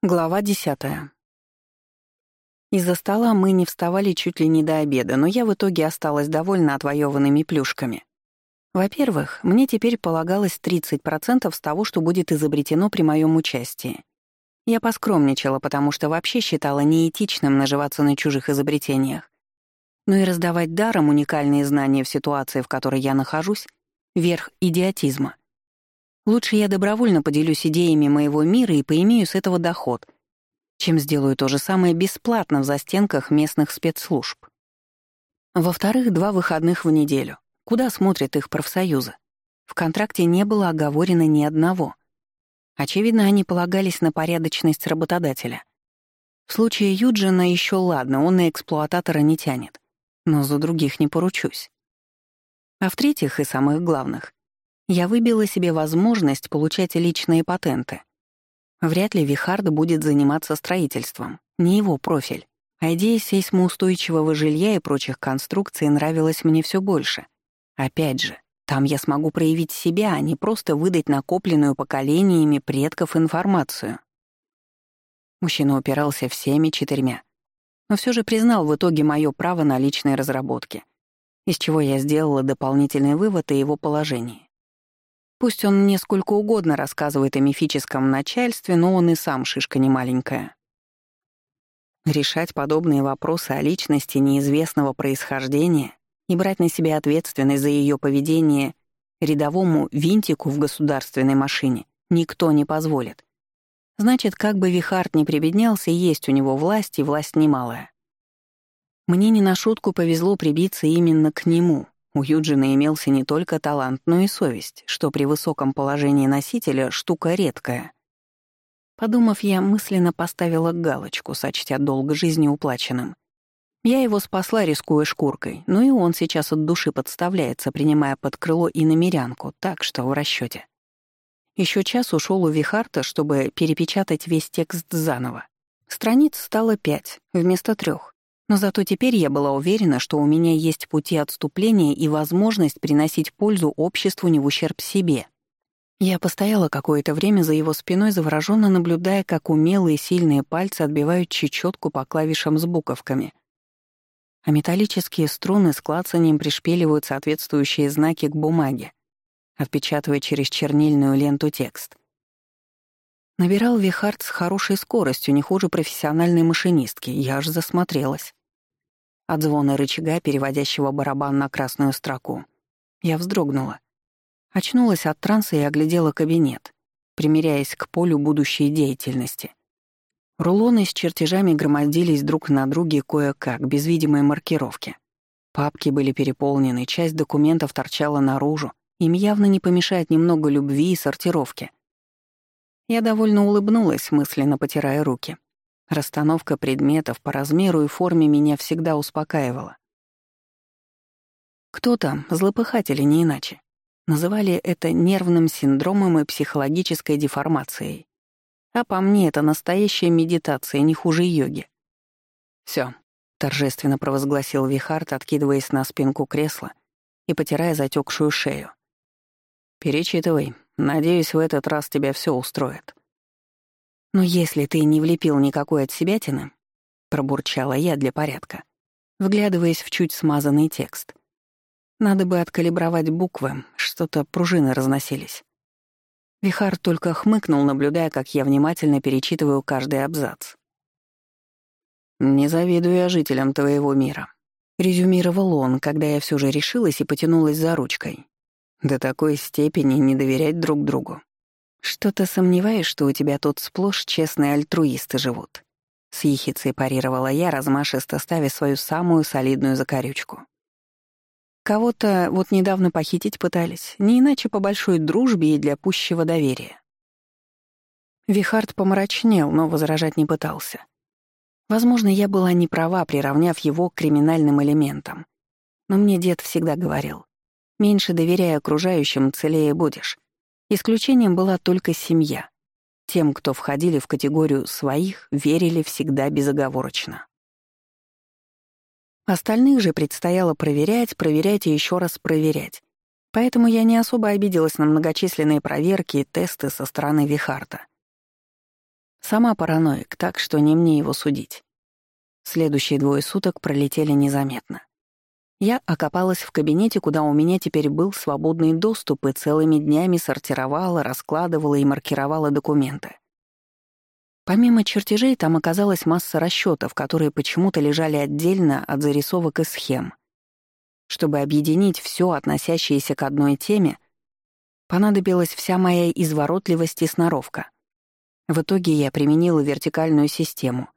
Глава десятая. Из-за стола мы не вставали чуть ли не до обеда, но я в итоге осталась довольна отвоеванными плюшками. Во-первых, мне теперь полагалось 30% с того, что будет изобретено при моем участии. Я поскромничала, потому что вообще считала неэтичным наживаться на чужих изобретениях. Но и раздавать даром уникальные знания в ситуации, в которой я нахожусь, — верх идиотизма — Лучше я добровольно поделюсь идеями моего мира и поимею с этого доход, чем сделаю то же самое бесплатно в застенках местных спецслужб. Во-вторых, два выходных в неделю. Куда смотрят их профсоюзы? В контракте не было оговорено ни одного. Очевидно, они полагались на порядочность работодателя. В случае Юджина еще ладно, он на эксплуататора не тянет. Но за других не поручусь. А в-третьих, и самых главных, я выбила себе возможность получать личные патенты. Вряд ли Вихард будет заниматься строительством, не его профиль. А идея сейсмоустойчивого жилья и прочих конструкций нравилась мне все больше. Опять же, там я смогу проявить себя, а не просто выдать накопленную поколениями предков информацию. Мужчина упирался всеми четырьмя. Но все же признал в итоге мое право на личные разработки, из чего я сделала дополнительный вывод о его положении. Пусть он мне сколько угодно рассказывает о мифическом начальстве, но он и сам шишка не маленькая. Решать подобные вопросы о личности неизвестного происхождения и брать на себя ответственность за ее поведение рядовому винтику в государственной машине никто не позволит. Значит, как бы Вихард не прибеднялся, есть у него власть, и власть немалая. Мне не на шутку повезло прибиться именно к нему, у Юджина имелся не только талант, но и совесть, что при высоком положении носителя штука редкая. Подумав, я мысленно поставила галочку, сочтя долг жизни уплаченным. Я его спасла, рискуя шкуркой, но и он сейчас от души подставляется, принимая под крыло и намерянку, так что в расчете. Еще час ушел у Вихарта, чтобы перепечатать весь текст заново. Страниц стало пять, вместо трех. Но зато теперь я была уверена, что у меня есть пути отступления и возможность приносить пользу обществу не в ущерб себе. Я постояла какое-то время за его спиной, завороженно наблюдая, как умелые сильные пальцы отбивают чечетку по клавишам с буковками. А металлические струны с клацанием пришпиливают соответствующие знаки к бумаге, отпечатывая через чернильную ленту текст. Набирал Вихард с хорошей скоростью, не хуже профессиональной машинистки, я аж засмотрелась. От звона рычага, переводящего барабан на красную строку. Я вздрогнула. Очнулась от транса и оглядела кабинет, примеряясь к полю будущей деятельности. Рулоны с чертежами громоздились друг на друге кое-как, без видимой маркировки. Папки были переполнены, часть документов торчала наружу, им явно не помешает немного любви и сортировки. Я довольно улыбнулась, мысленно потирая руки. Расстановка предметов по размеру и форме меня всегда успокаивала. Кто-то, злопыхатели не иначе, называли это нервным синдромом и психологической деформацией. А по мне это настоящая медитация, не хуже йоги. Все, торжественно провозгласил Вихард, откидываясь на спинку кресла и потирая затекшую шею. «Перечитывай. Надеюсь, в этот раз тебя все устроит». «Но если ты не влепил никакой от себятины», — пробурчала я для порядка, вглядываясь в чуть смазанный текст. «Надо бы откалибровать буквы, что-то пружины разносились». Вихар только хмыкнул, наблюдая, как я внимательно перечитываю каждый абзац. «Не завидую я жителям твоего мира», — резюмировал он, когда я все же решилась и потянулась за ручкой. «До такой степени не доверять друг другу. «Что-то сомневаешь, что у тебя тут сплошь честные альтруисты живут?» С ехицей парировала я, размашисто ставя свою самую солидную закорючку. Кого-то вот недавно похитить пытались, не иначе по большой дружбе и для пущего доверия. Вихард помрачнел, но возражать не пытался. Возможно, я была не права, приравняв его к криминальным элементам. Но мне дед всегда говорил, меньше доверяя окружающим, целее будешь. Исключением была только семья. Тем, кто входили в категорию «своих», верили всегда безоговорочно. Остальных же предстояло проверять, проверять и еще раз проверять. Поэтому я не особо обиделась на многочисленные проверки и тесты со стороны Вихарта. Сама параноик, так что не мне его судить. Следующие двое суток пролетели незаметно. Я окопалась в кабинете, куда у меня теперь был свободный доступ, и целыми днями сортировала, раскладывала и маркировала документы. Помимо чертежей, там оказалась масса расчетов, которые почему-то лежали отдельно от зарисовок и схем. Чтобы объединить все, относящееся к одной теме, понадобилась вся моя изворотливость и сноровка. В итоге я применила вертикальную систему.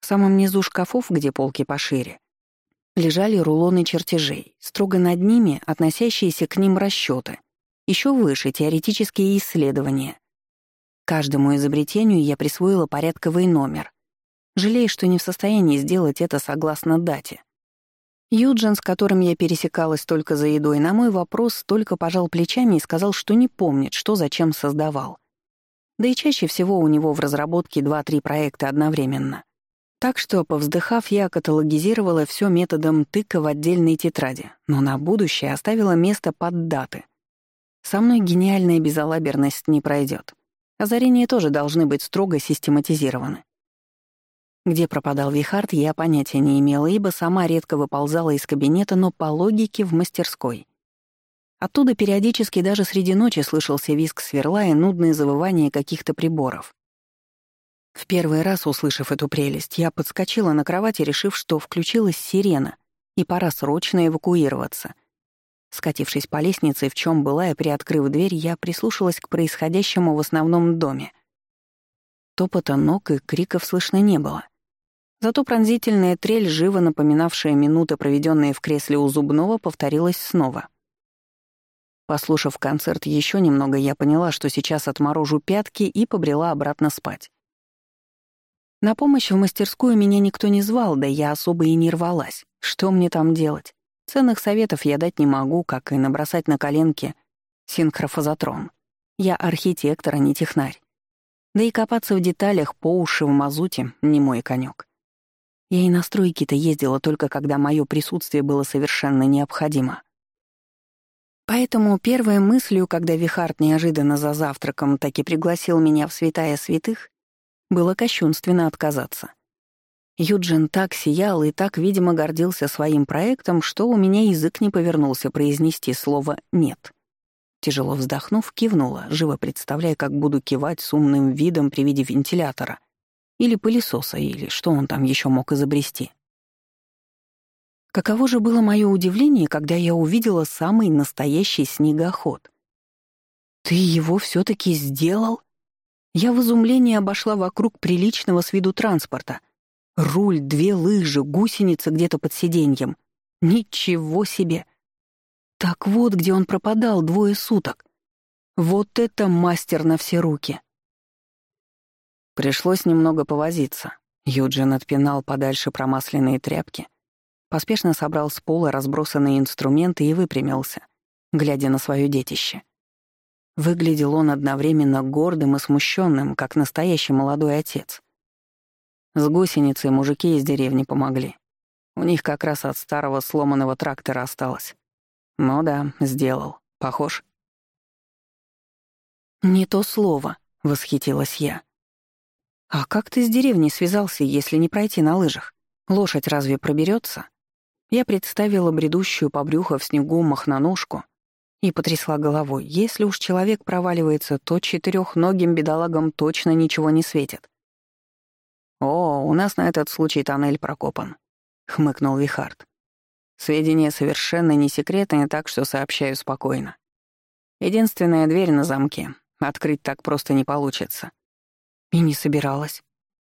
В самом низу шкафов, где полки пошире, лежали рулоны чертежей, строго над ними относящиеся к ним расчеты, еще выше теоретические исследования. Каждому изобретению я присвоила порядковый номер, жалея, что не в состоянии сделать это согласно дате. Юджин, с которым я пересекалась только за едой, на мой вопрос только пожал плечами и сказал, что не помнит, что зачем создавал. Да и чаще всего у него в разработке два-три проекта одновременно. Так что, повздыхав, я каталогизировала все методом тыка в отдельной тетради, но на будущее оставила место под даты. Со мной гениальная безалаберность не пройдет. Озарения тоже должны быть строго систематизированы. Где пропадал Вихард, я понятия не имела, ибо сама редко выползала из кабинета, но по логике в мастерской. Оттуда периодически даже среди ночи слышался визг сверла и нудные завывания каких-то приборов. В первый раз, услышав эту прелесть, я подскочила на кровати, решив, что включилась сирена, и пора срочно эвакуироваться. Скатившись по лестнице, в чем была и приоткрыв дверь, я прислушалась к происходящему в основном доме. Топота ног и криков слышно не было. Зато пронзительная трель, живо напоминавшая минуты, проведенные в кресле у зубного, повторилась снова. Послушав концерт еще немного, я поняла, что сейчас отморожу пятки и побрела обратно спать. На помощь в мастерскую меня никто не звал, да я особо и не рвалась. Что мне там делать? Ценных советов я дать не могу, как и набросать на коленки синхрофазотрон. Я архитектор, а не технарь. Да и копаться в деталях по уши в мазуте — не мой конек. Я и на стройки-то ездила только когда мое присутствие было совершенно необходимо. Поэтому первой мыслью, когда Вихард неожиданно за завтраком таки пригласил меня в святая святых, было кощунственно отказаться. Юджин так сиял и так, видимо, гордился своим проектом, что у меня язык не повернулся произнести слово «нет». Тяжело вздохнув, кивнула, живо представляя, как буду кивать с умным видом при виде вентилятора или пылесоса, или что он там еще мог изобрести. Каково же было мое удивление, когда я увидела самый настоящий снегоход. «Ты его все таки сделал?» Я в изумлении обошла вокруг приличного с виду транспорта. Руль, две лыжи, гусеница где-то под сиденьем. Ничего себе! Так вот, где он пропадал двое суток. Вот это мастер на все руки. Пришлось немного повозиться. Юджин отпинал подальше промасленные тряпки, поспешно собрал с пола разбросанные инструменты и выпрямился, глядя на свое детище. Выглядел он одновременно гордым и смущенным, как настоящий молодой отец. С гусеницей мужики из деревни помогли. У них как раз от старого сломанного трактора осталось. Ну да, сделал. Похож? «Не то слово», — восхитилась я. «А как ты с деревней связался, если не пройти на лыжах? Лошадь разве проберется? Я представила бредущую по брюху в снегу махноножку и потрясла головой. Если уж человек проваливается, то четырехногим бедолагам точно ничего не светит. «О, у нас на этот случай тоннель прокопан», — хмыкнул Вихард. «Сведения совершенно не секретные, так что сообщаю спокойно. Единственная дверь на замке. Открыть так просто не получится». И не собиралась.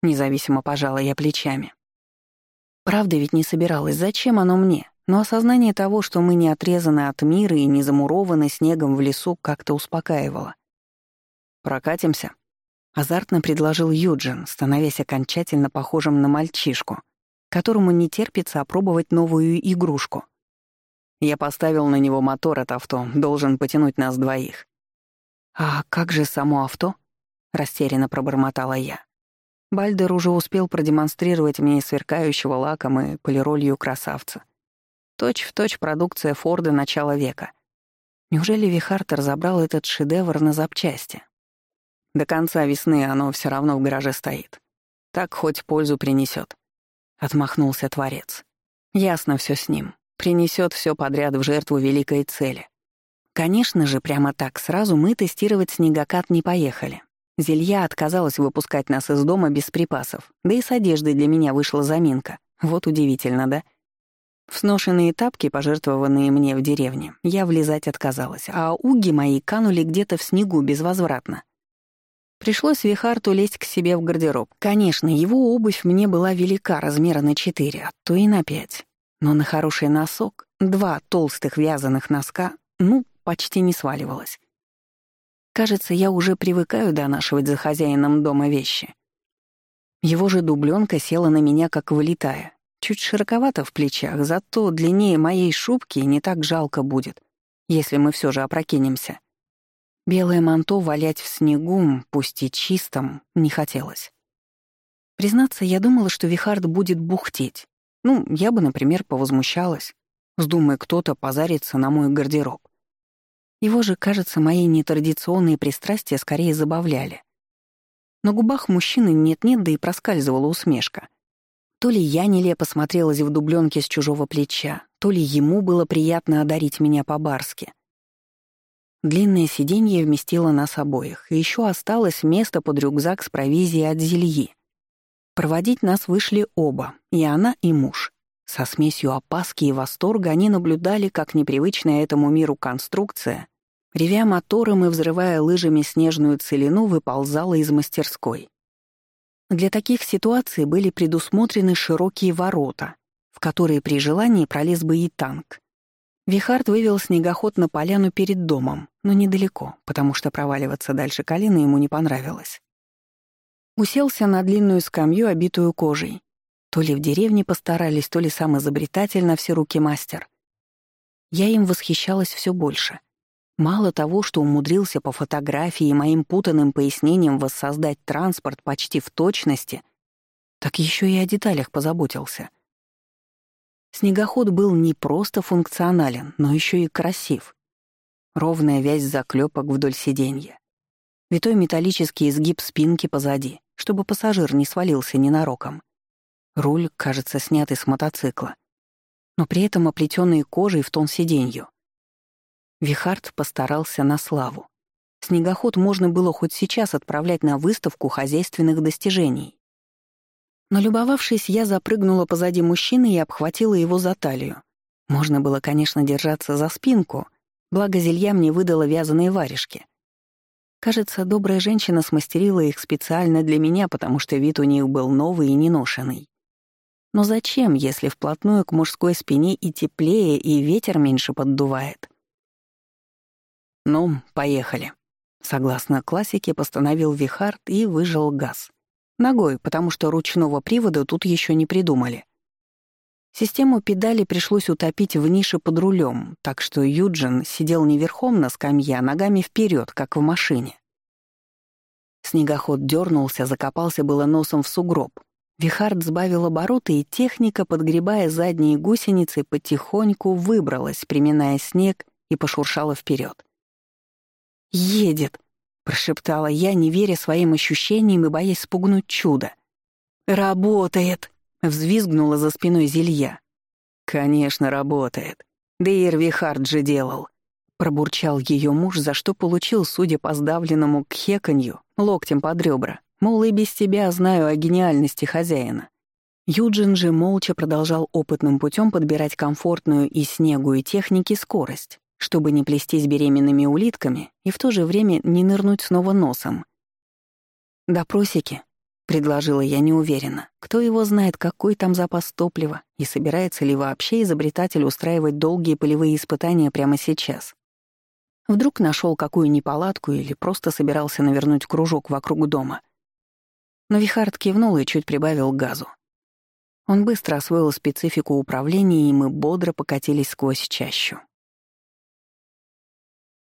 Независимо пожала я плечами. Правда ведь не собиралась. Зачем оно мне? Но осознание того, что мы не отрезаны от мира и не замурованы снегом в лесу, как-то успокаивало. «Прокатимся?» — азартно предложил Юджин, становясь окончательно похожим на мальчишку, которому не терпится опробовать новую игрушку. Я поставил на него мотор от авто, должен потянуть нас двоих. «А как же само авто?» — растерянно пробормотала я. Бальдер уже успел продемонстрировать мне сверкающего лаком и полиролью красавца — Точь-в-точь продукция Форда начала века. Неужели Вихард разобрал этот шедевр на запчасти? До конца весны оно все равно в гараже стоит. Так хоть пользу принесет. Отмахнулся Творец. Ясно все с ним. Принесет все подряд в жертву великой цели. Конечно же, прямо так сразу мы тестировать снегокат не поехали. Зелья отказалась выпускать нас из дома без припасов, да и с одеждой для меня вышла заминка. Вот удивительно, да? В сношенные тапки, пожертвованные мне в деревне, я влезать отказалась, а уги мои канули где-то в снегу безвозвратно. Пришлось Вихарту лезть к себе в гардероб. Конечно, его обувь мне была велика, размера на четыре, а то и на пять. Но на хороший носок, два толстых вязаных носка, ну, почти не сваливалась. Кажется, я уже привыкаю донашивать за хозяином дома вещи. Его же дубленка села на меня, как вылетая. Чуть широковато в плечах, зато длиннее моей шубки не так жалко будет, если мы все же опрокинемся. Белое манто валять в снегу, пусть и чистом, не хотелось. Признаться, я думала, что Вихард будет бухтеть. Ну, я бы, например, повозмущалась, вздумая кто-то позариться на мой гардероб. Его же, кажется, мои нетрадиционные пристрастия скорее забавляли. На губах мужчины нет-нет, да и проскальзывала усмешка. То ли я нелепо смотрелась в дубленке с чужого плеча, то ли ему было приятно одарить меня по-барски. Длинное сиденье вместило нас обоих, и еще осталось место под рюкзак с провизией от зельи. Проводить нас вышли оба, и она, и муж. Со смесью опаски и восторга они наблюдали, как непривычная этому миру конструкция, ревя мотором и взрывая лыжами снежную целину, выползала из мастерской. Для таких ситуаций были предусмотрены широкие ворота, в которые при желании пролез бы и танк. Вихард вывел снегоход на поляну перед домом, но недалеко, потому что проваливаться дальше колена ему не понравилось. Уселся на длинную скамью, обитую кожей, то ли в деревне постарались, то ли сам изобретатель на все руки мастер. Я им восхищалась все больше. Мало того, что умудрился по фотографии и моим путанным пояснениям воссоздать транспорт почти в точности, так еще и о деталях позаботился. Снегоход был не просто функционален, но еще и красив. Ровная вязь заклепок вдоль сиденья. Витой металлический изгиб спинки позади, чтобы пассажир не свалился ненароком. Руль, кажется, снятый с мотоцикла, но при этом оплетенный кожей в тон сиденью. Вихард постарался на славу. Снегоход можно было хоть сейчас отправлять на выставку хозяйственных достижений. Но любовавшись, я запрыгнула позади мужчины и обхватила его за талию. Можно было, конечно, держаться за спинку, благо зелья мне выдала вязаные варежки. Кажется, добрая женщина смастерила их специально для меня, потому что вид у них был новый и неношенный. Но зачем, если вплотную к мужской спине и теплее, и ветер меньше поддувает? «Ну, поехали», — согласно классике постановил Вихард и выжал газ. Ногой, потому что ручного привода тут еще не придумали. Систему педали пришлось утопить в нише под рулем, так что Юджин сидел не верхом на скамье, а ногами вперед, как в машине. Снегоход дернулся, закопался было носом в сугроб, Вихард сбавил обороты, и техника, подгребая задние гусеницы, потихоньку выбралась, приминая снег, и пошуршала вперед. «Едет!» — прошептала я, не веря своим ощущениям и боясь спугнуть чудо. «Работает!» — взвизгнула за спиной зелья. «Конечно, работает. Да и Вихард же делал!» — пробурчал ее муж, за что получил, судя по сдавленному кхеканью, локтем под ребра. Мол, и без тебя знаю о гениальности хозяина. Юджин же молча продолжал опытным путем подбирать комфортную и снегу и техники скорость, чтобы не плестись беременными улитками и в то же время не нырнуть снова носом. «Допросики», — предложила я неуверенно. Кто его знает, какой там запас топлива, и собирается ли вообще изобретатель устраивать долгие полевые испытания прямо сейчас. Вдруг нашел какую неполадку или просто собирался навернуть кружок вокруг дома. Но Вихард кивнул и чуть прибавил газу. Он быстро освоил специфику управления, и мы бодро покатились сквозь чащу.